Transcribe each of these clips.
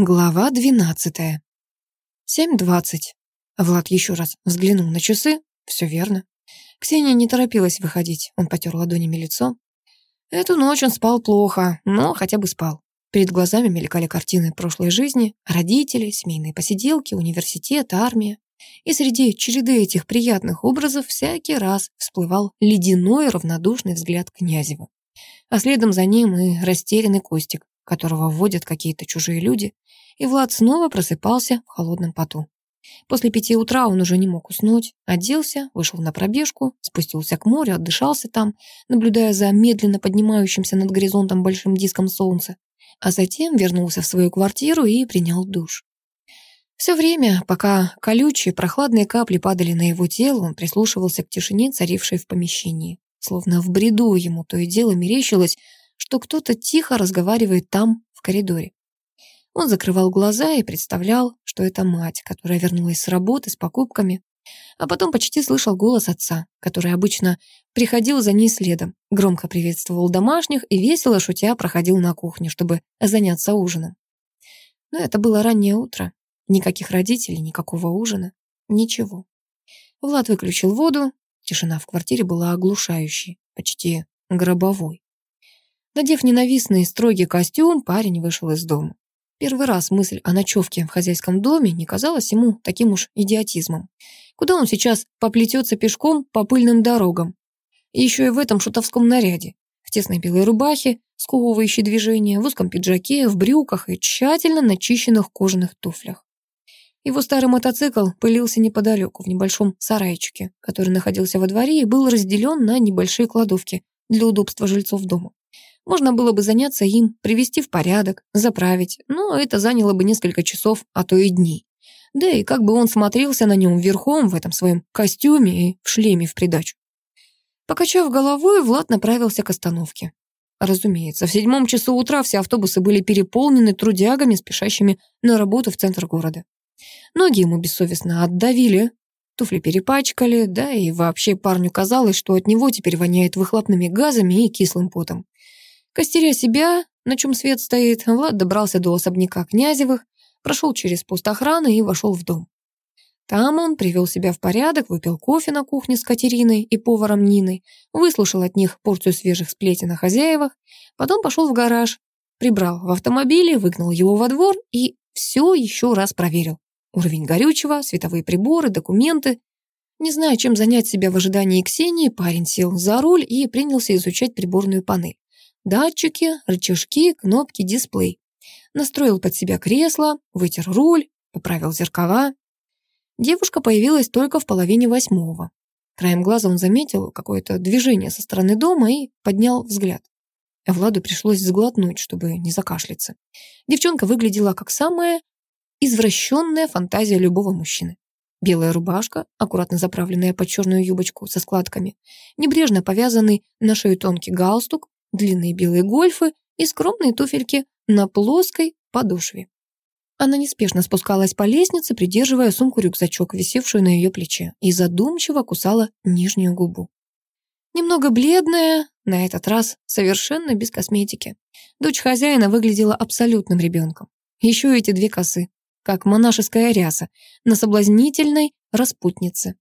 Глава двенадцатая. Семь двадцать. Влад еще раз взглянул на часы. Все верно. Ксения не торопилась выходить. Он потер ладонями лицо. Эту ночь он спал плохо, но хотя бы спал. Перед глазами мелькали картины прошлой жизни, родители, семейные посиделки, университет, армия. И среди череды этих приятных образов всякий раз всплывал ледяной равнодушный взгляд Князева. А следом за ним и растерянный Костик, которого вводят какие-то чужие люди, и Влад снова просыпался в холодном поту. После пяти утра он уже не мог уснуть, оделся, вышел на пробежку, спустился к морю, отдышался там, наблюдая за медленно поднимающимся над горизонтом большим диском солнца, а затем вернулся в свою квартиру и принял душ. Все время, пока колючие прохладные капли падали на его тело, он прислушивался к тишине, царившей в помещении. Словно в бреду ему то и дело мерещилось, что кто-то тихо разговаривает там, в коридоре. Он закрывал глаза и представлял, что это мать, которая вернулась с работы с покупками, а потом почти слышал голос отца, который обычно приходил за ней следом, громко приветствовал домашних и весело шутя проходил на кухню, чтобы заняться ужином. Но это было раннее утро. Никаких родителей, никакого ужина, ничего. Влад выключил воду, тишина в квартире была оглушающей, почти гробовой. Надев ненавистный строгий костюм, парень вышел из дома. Первый раз мысль о ночевке в хозяйском доме не казалась ему таким уж идиотизмом. Куда он сейчас поплетется пешком по пыльным дорогам? Еще и в этом шутовском наряде. В тесной белой рубахе, сковывающей движения, в узком пиджаке, в брюках и тщательно начищенных кожаных туфлях. Его старый мотоцикл пылился неподалеку, в небольшом сарайчике, который находился во дворе и был разделен на небольшие кладовки для удобства жильцов дома. Можно было бы заняться им, привести в порядок, заправить, но это заняло бы несколько часов, а то и дней. Да и как бы он смотрелся на нем верхом в этом своем костюме и в шлеме в придачу. Покачав головой, Влад направился к остановке. Разумеется, в седьмом часу утра все автобусы были переполнены трудягами, спешащими на работу в центр города. Ноги ему бессовестно отдавили, туфли перепачкали, да и вообще парню казалось, что от него теперь воняет выхлопными газами и кислым потом. Костеря себя, на чем свет стоит, Влад добрался до особняка Князевых, прошел через пост охраны и вошел в дом. Там он привел себя в порядок, выпил кофе на кухне с Катериной и поваром Ниной, выслушал от них порцию свежих сплетен о хозяевах, потом пошел в гараж, прибрал в автомобиле, выгнал его во двор и все еще раз проверил. Уровень горючего, световые приборы, документы. Не зная, чем занять себя в ожидании Ксении, парень сел за руль и принялся изучать приборную панель. Датчики, рычажки, кнопки, дисплей. Настроил под себя кресло, вытер руль, поправил зеркала. Девушка появилась только в половине восьмого. Краем глаза он заметил какое-то движение со стороны дома и поднял взгляд. Владу пришлось сглотнуть, чтобы не закашляться. Девчонка выглядела как самая извращенная фантазия любого мужчины. Белая рубашка, аккуратно заправленная под черную юбочку со складками, небрежно повязанный на шею тонкий галстук, длинные белые гольфы и скромные туфельки на плоской подошве. Она неспешно спускалась по лестнице, придерживая сумку-рюкзачок, висевшую на ее плече, и задумчиво кусала нижнюю губу. Немного бледная, на этот раз совершенно без косметики. Дочь хозяина выглядела абсолютным ребенком. Еще эти две косы, как монашеская ряса, на соблазнительной распутнице.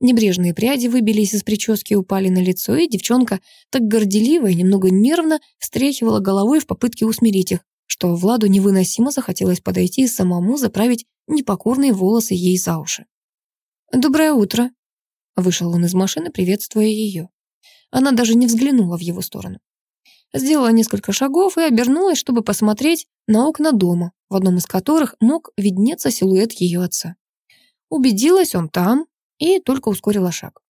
Небрежные пряди выбились из прически и упали на лицо, и девчонка так горделиво и немного нервно встряхивала головой в попытке усмирить их, что Владу невыносимо захотелось подойти и самому заправить непокорные волосы ей за уши. «Доброе утро!» Вышел он из машины, приветствуя ее. Она даже не взглянула в его сторону. Сделала несколько шагов и обернулась, чтобы посмотреть на окна дома, в одном из которых мог виднеться силуэт ее отца. Убедилась он там, и только ускорила шаг.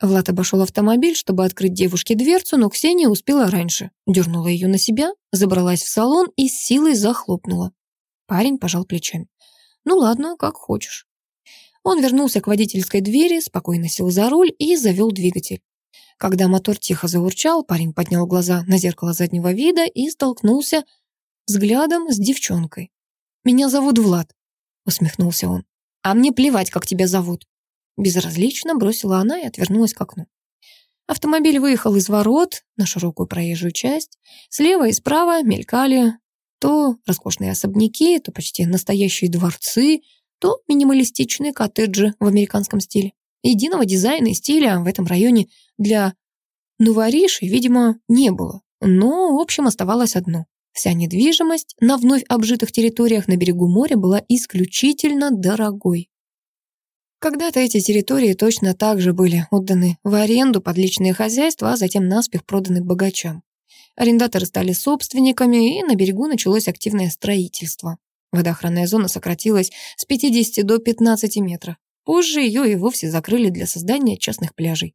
Влад обошел автомобиль, чтобы открыть девушке дверцу, но Ксения успела раньше. Дернула ее на себя, забралась в салон и с силой захлопнула. Парень пожал плечами. «Ну ладно, как хочешь». Он вернулся к водительской двери, спокойно сел за руль и завел двигатель. Когда мотор тихо заурчал, парень поднял глаза на зеркало заднего вида и столкнулся взглядом с девчонкой. «Меня зовут Влад», — усмехнулся он. «А мне плевать, как тебя зовут», Безразлично бросила она и отвернулась к окну. Автомобиль выехал из ворот на широкую проезжую часть. Слева и справа мелькали То роскошные особняки, то почти настоящие дворцы, то минималистичные коттеджи в американском стиле. Единого дизайна и стиля в этом районе для новоришей, видимо, не было. Но, в общем, оставалось одно. Вся недвижимость на вновь обжитых территориях на берегу моря была исключительно дорогой. Когда-то эти территории точно так же были отданы в аренду под личные хозяйства, а затем наспех проданы богачам. Арендаторы стали собственниками, и на берегу началось активное строительство. Водоохранная зона сократилась с 50 до 15 метров. Позже ее и вовсе закрыли для создания частных пляжей.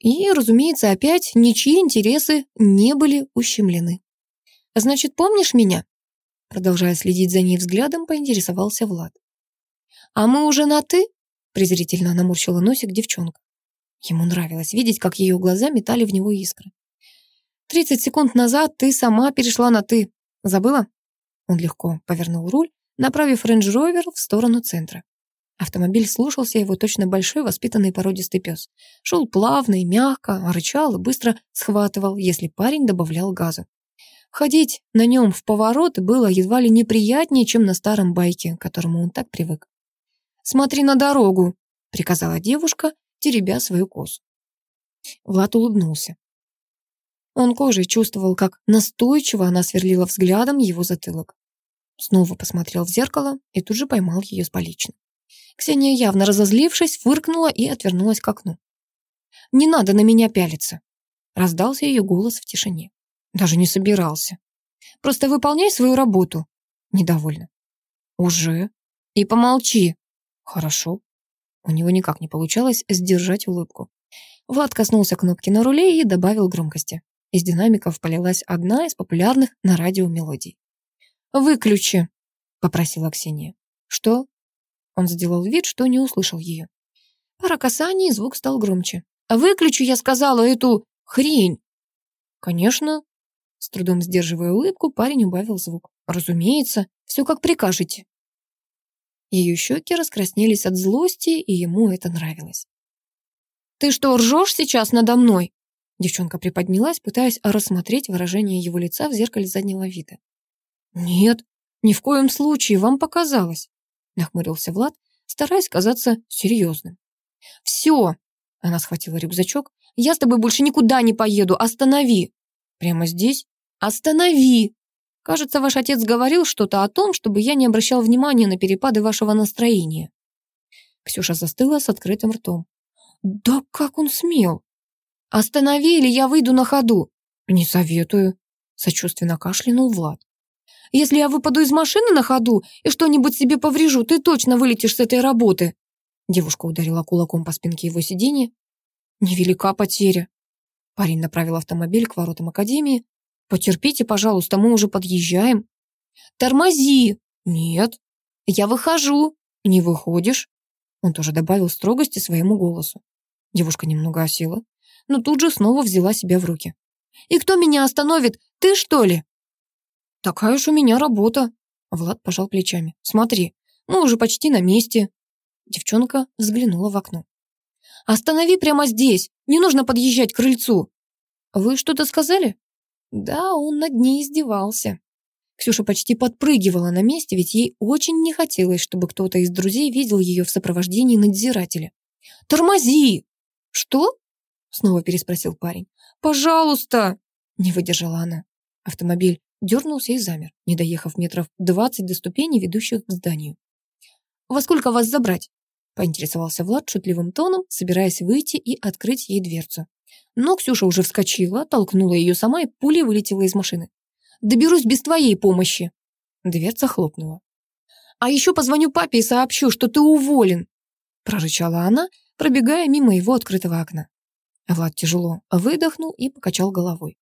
И, разумеется, опять ничьи интересы не были ущемлены. «Значит, помнишь меня?» Продолжая следить за ней взглядом, поинтересовался Влад. «А мы уже на «ты»?» презрительно наморщила носик девчонка. Ему нравилось видеть, как ее глаза метали в него искры. «Тридцать секунд назад ты сама перешла на «ты». Забыла?» Он легко повернул руль, направив рейндж-ровер в сторону центра. Автомобиль слушался его точно большой воспитанный породистый пес. Шел плавно и мягко, рычал и быстро схватывал, если парень добавлял газу. Ходить на нем в повороты было едва ли неприятнее, чем на старом байке, к которому он так привык. «Смотри на дорогу», — приказала девушка, теребя свою косу. Влад улыбнулся. Он кожей чувствовал, как настойчиво она сверлила взглядом его затылок. Снова посмотрел в зеркало и тут же поймал ее с поличным. Ксения, явно разозлившись, фыркнула и отвернулась к окну. «Не надо на меня пялиться!» Раздался ее голос в тишине. Даже не собирался. «Просто выполняй свою работу!» Недовольно. «Уже? И помолчи!» «Хорошо». У него никак не получалось сдержать улыбку. Влад коснулся кнопки на руле и добавил громкости. Из динамиков полилась одна из популярных на радио мелодий. «Выключи», — попросила Ксения. «Что?» Он сделал вид, что не услышал ее. Пара касаний, звук стал громче. «Выключи, я сказала, эту хрень!» «Конечно». С трудом сдерживая улыбку, парень убавил звук. «Разумеется, все как прикажете». Ее щеки раскраснелись от злости, и ему это нравилось. «Ты что, ржешь сейчас надо мной?» Девчонка приподнялась, пытаясь рассмотреть выражение его лица в зеркале заднего вида. «Нет, ни в коем случае, вам показалось», — нахмурился Влад, стараясь казаться серьезным. «Все!» — она схватила рюкзачок. «Я с тобой больше никуда не поеду, останови!» «Прямо здесь? Останови!» Кажется, ваш отец говорил что-то о том, чтобы я не обращал внимания на перепады вашего настроения. Ксюша застыла с открытым ртом. Да как он смел? Останови, или я выйду на ходу. Не советую, сочувственно кашлянул Влад. Если я выпаду из машины на ходу и что-нибудь себе поврежу, ты точно вылетишь с этой работы. Девушка ударила кулаком по спинке его сиденья. Невелика потеря. Парень направил автомобиль к воротам академии. Потерпите, пожалуйста, мы уже подъезжаем. Тормози. Нет. Я выхожу. Не выходишь. Он тоже добавил строгости своему голосу. Девушка немного осела, но тут же снова взяла себя в руки. «И кто меня остановит? Ты, что ли?» «Такая уж у меня работа». Влад пожал плечами. «Смотри, мы уже почти на месте». Девчонка взглянула в окно. «Останови прямо здесь. Не нужно подъезжать к крыльцу». «Вы что-то сказали?» Да, он над ней издевался. Ксюша почти подпрыгивала на месте, ведь ей очень не хотелось, чтобы кто-то из друзей видел ее в сопровождении надзирателя. «Тормози!» «Что?» — снова переспросил парень. «Пожалуйста!» — не выдержала она. Автомобиль дернулся и замер, не доехав метров двадцать до ступеней, ведущих к зданию. «Во сколько вас забрать?» — поинтересовался Влад шутливым тоном, собираясь выйти и открыть ей дверцу. Но Ксюша уже вскочила, толкнула ее сама и пулей вылетела из машины. «Доберусь без твоей помощи!» Дверца хлопнула. «А еще позвоню папе и сообщу, что ты уволен!» прорычала она, пробегая мимо его открытого окна. Влад тяжело выдохнул и покачал головой.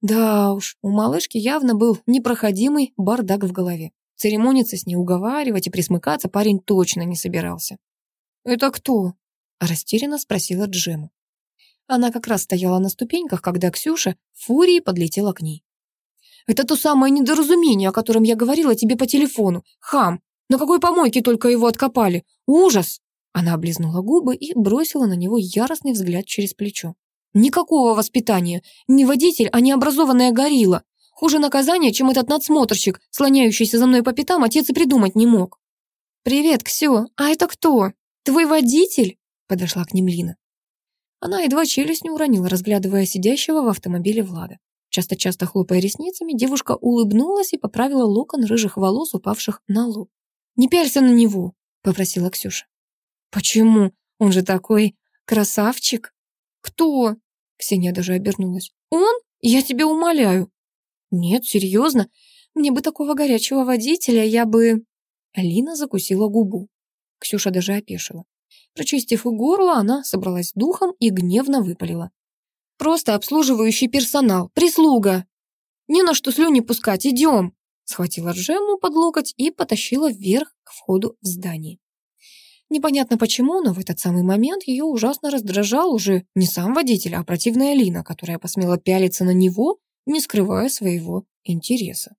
Да уж, у малышки явно был непроходимый бардак в голове. Церемониться с ней, уговаривать и присмыкаться парень точно не собирался. «Это кто?» – растерянно спросила Джема. Она как раз стояла на ступеньках, когда Ксюша в фурии подлетела к ней. «Это то самое недоразумение, о котором я говорила тебе по телефону. Хам! На какой помойке только его откопали? Ужас!» Она облизнула губы и бросила на него яростный взгляд через плечо. «Никакого воспитания. Не водитель, а необразованная горилла. Хуже наказания, чем этот надсмотрщик, слоняющийся за мной по пятам, отец и придумать не мог. «Привет, Ксю, а это кто? Твой водитель?» Подошла к ним Лина. Она едва челюсть не уронила, разглядывая сидящего в автомобиле Влада. Часто-часто хлопая ресницами, девушка улыбнулась и поправила локон рыжих волос, упавших на лоб. «Не пялься на него», — попросила Ксюша. «Почему? Он же такой красавчик». «Кто?» — Ксения даже обернулась. «Он? Я тебя умоляю». «Нет, серьезно. Мне бы такого горячего водителя, я бы...» Алина закусила губу. Ксюша даже опешила. Прочистив горло, она собралась духом и гневно выпалила. «Просто обслуживающий персонал, прислуга! Не на что слюни пускать, идем!» Схватила Джему под локоть и потащила вверх к входу в здание. Непонятно почему, но в этот самый момент ее ужасно раздражал уже не сам водитель, а противная Лина, которая посмела пялиться на него не скрывая своего интереса.